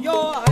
yo